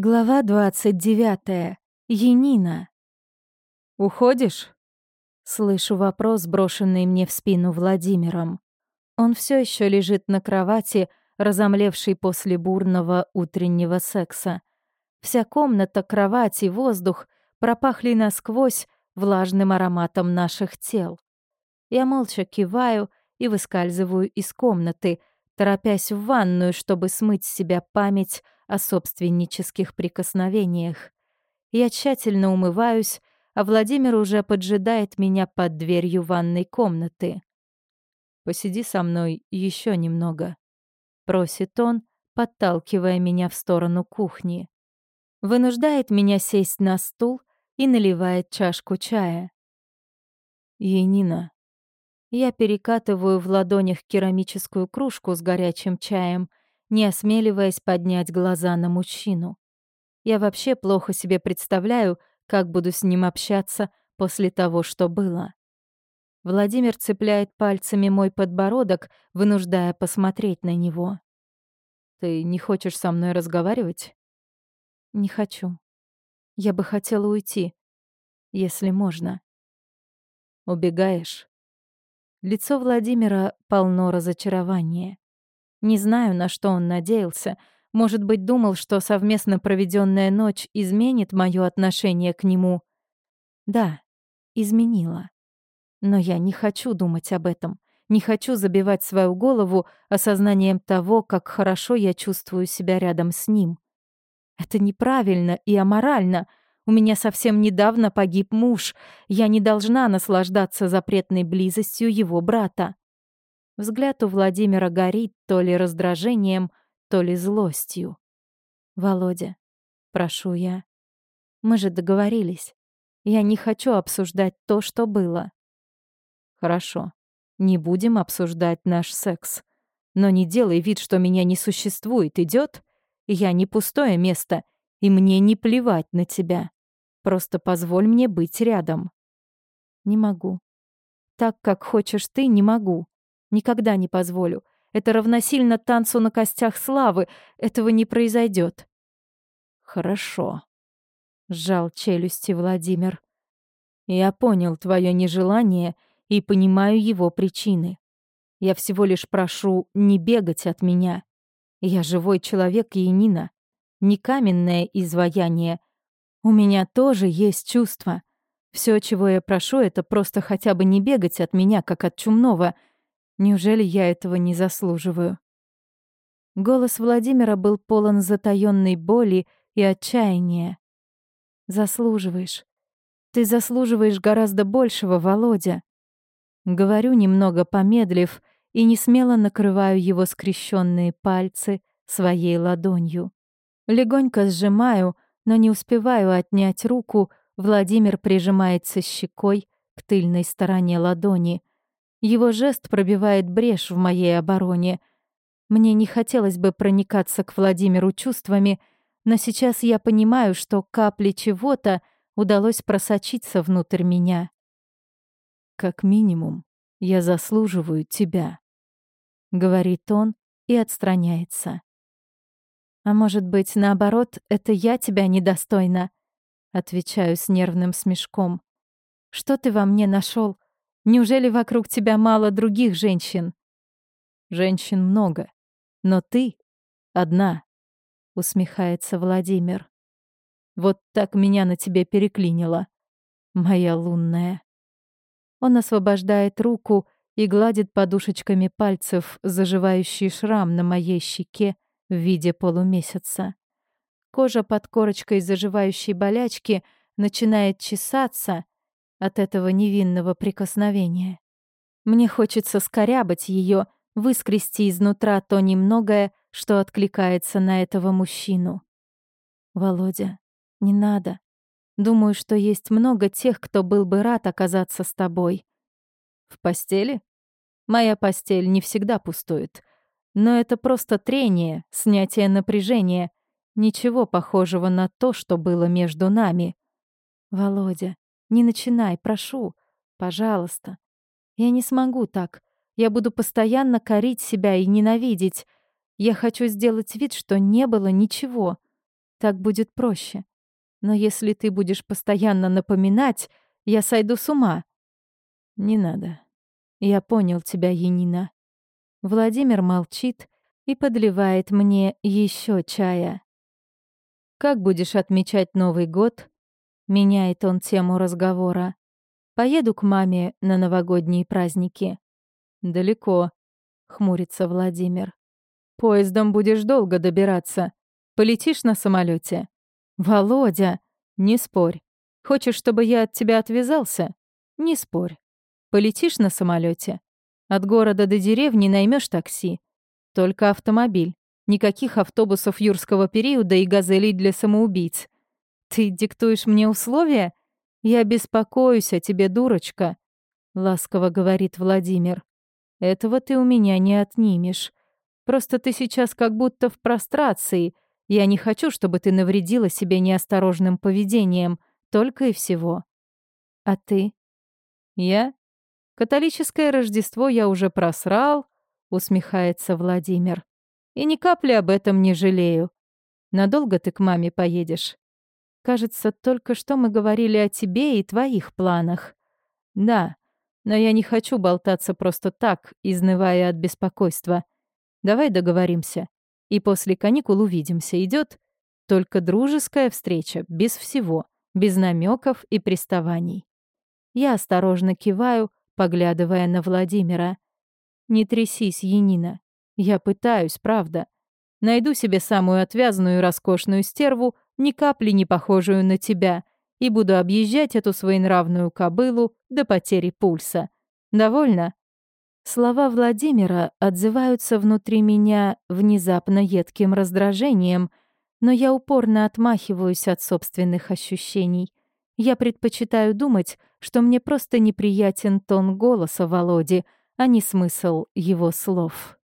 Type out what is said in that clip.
Глава двадцать девятая. Енина. «Уходишь?» Слышу вопрос, брошенный мне в спину Владимиром. Он все еще лежит на кровати, разомлевший после бурного утреннего секса. Вся комната, кровать и воздух пропахли насквозь влажным ароматом наших тел. Я молча киваю и выскальзываю из комнаты, торопясь в ванную, чтобы смыть с себя память о собственнических прикосновениях. Я тщательно умываюсь, а Владимир уже поджидает меня под дверью ванной комнаты. «Посиди со мной еще немного», — просит он, подталкивая меня в сторону кухни. Вынуждает меня сесть на стул и наливает чашку чая. «Енина». Я перекатываю в ладонях керамическую кружку с горячим чаем не осмеливаясь поднять глаза на мужчину. Я вообще плохо себе представляю, как буду с ним общаться после того, что было. Владимир цепляет пальцами мой подбородок, вынуждая посмотреть на него. «Ты не хочешь со мной разговаривать?» «Не хочу. Я бы хотела уйти, если можно». «Убегаешь?» Лицо Владимира полно разочарования. Не знаю, на что он надеялся. Может быть, думал, что совместно проведенная ночь изменит мое отношение к нему. Да, изменила. Но я не хочу думать об этом. Не хочу забивать свою голову осознанием того, как хорошо я чувствую себя рядом с ним. Это неправильно и аморально. У меня совсем недавно погиб муж. Я не должна наслаждаться запретной близостью его брата. Взгляд у Владимира горит то ли раздражением, то ли злостью. «Володя, прошу я. Мы же договорились. Я не хочу обсуждать то, что было». «Хорошо. Не будем обсуждать наш секс. Но не делай вид, что меня не существует, идет? Я не пустое место, и мне не плевать на тебя. Просто позволь мне быть рядом». «Не могу. Так, как хочешь ты, не могу. Никогда не позволю. Это равносильно танцу на костях славы. Этого не произойдет. Хорошо. Сжал челюсти Владимир. Я понял твое нежелание и понимаю его причины. Я всего лишь прошу не бегать от меня. Я живой человек, Янина. Не каменное изваяние. У меня тоже есть чувства. Все, чего я прошу, это просто хотя бы не бегать от меня, как от чумного — Неужели я этого не заслуживаю? Голос Владимира был полон затаённой боли и отчаяния. Заслуживаешь. Ты заслуживаешь гораздо большего, Володя. Говорю, немного помедлив, и не смело накрываю его скрещенные пальцы своей ладонью. Легонько сжимаю, но не успеваю отнять руку, Владимир прижимается щекой к тыльной стороне ладони, его жест пробивает брешь в моей обороне. Мне не хотелось бы проникаться к Владимиру чувствами, но сейчас я понимаю, что капли чего-то удалось просочиться внутрь меня. «Как минимум, я заслуживаю тебя», — говорит он и отстраняется. «А может быть, наоборот, это я тебя недостойна?» — отвечаю с нервным смешком. «Что ты во мне нашел? Неужели вокруг тебя мало других женщин? Женщин много, но ты одна, усмехается Владимир. Вот так меня на тебе переклинило, моя лунная. Он освобождает руку и гладит подушечками пальцев заживающий шрам на моей щеке в виде полумесяца. Кожа под корочкой заживающей болячки начинает чесаться, от этого невинного прикосновения. Мне хочется скорябать ее, выскрести изнутра то немногое, что откликается на этого мужчину. Володя, не надо. Думаю, что есть много тех, кто был бы рад оказаться с тобой. В постели? Моя постель не всегда пустует. Но это просто трение, снятие напряжения. Ничего похожего на то, что было между нами. Володя, не начинай, прошу. Пожалуйста. Я не смогу так. Я буду постоянно корить себя и ненавидеть. Я хочу сделать вид, что не было ничего. Так будет проще. Но если ты будешь постоянно напоминать, я сойду с ума. Не надо. Я понял тебя, Янина. Владимир молчит и подливает мне еще чая. Как будешь отмечать Новый год? Меняет он тему разговора. Поеду к маме на новогодние праздники. Далеко, хмурится Владимир. Поездом будешь долго добираться. Полетишь на самолете. Володя, не спорь. Хочешь, чтобы я от тебя отвязался? Не спорь. Полетишь на самолете. От города до деревни наймешь такси. Только автомобиль. Никаких автобусов юрского периода и газелей для самоубийц. Ты диктуешь мне условия? Я беспокоюсь о тебе, дурочка, ласково говорит Владимир. Этого ты у меня не отнимешь. Просто ты сейчас как будто в прострации. Я не хочу, чтобы ты навредила себе неосторожным поведением, только и всего. А ты? Я? Католическое Рождество я уже просрал, усмехается Владимир. И ни капли об этом не жалею. Надолго ты к маме поедешь? Кажется, только что мы говорили о тебе и твоих планах. Да, но я не хочу болтаться просто так, изнывая от беспокойства. Давай договоримся. И после каникул увидимся. Идет только дружеская встреча, без всего, без намеков и приставаний. Я осторожно киваю, поглядывая на Владимира. Не трясись, Янина. Я пытаюсь, правда. Найду себе самую отвязную и роскошную стерву, ни капли не похожую на тебя, и буду объезжать эту своенравную кобылу до потери пульса. Довольно? Слова Владимира отзываются внутри меня внезапно едким раздражением, но я упорно отмахиваюсь от собственных ощущений. Я предпочитаю думать, что мне просто неприятен тон голоса Володи, а не смысл его слов.